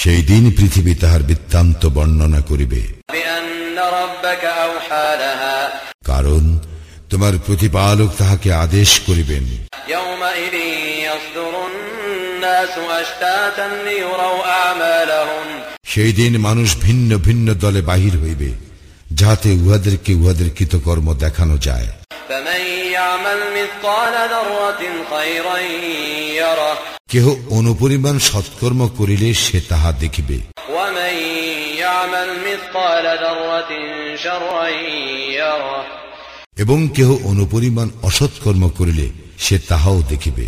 সেই দিন পৃথিবী তাহার বৃত্তান্ত বর্ণনা করিবে بأن ربك أوحى لها কারণ তোমার প্রতিপালক তাহাকে আদেশ করিবেন يومئذ يصدر الناس أشتاتا ليروا أعمالهم সেই দিন মানুষ ভিন্ন ভিন্ন দলে বাহির হইবে যাহাতে উহাদেরকে উহাদের কৃতকর্ম দেখানো যায় فمن يعمل مثقال ذرة خيرا يره কেহ অনুপরিমাণ সৎকর্ম করিলে সে তাহা দেখিবে। এবং কেহ অনুপরিমাণ অসৎকর্ম করিলে সে তাহাও দেখিবে।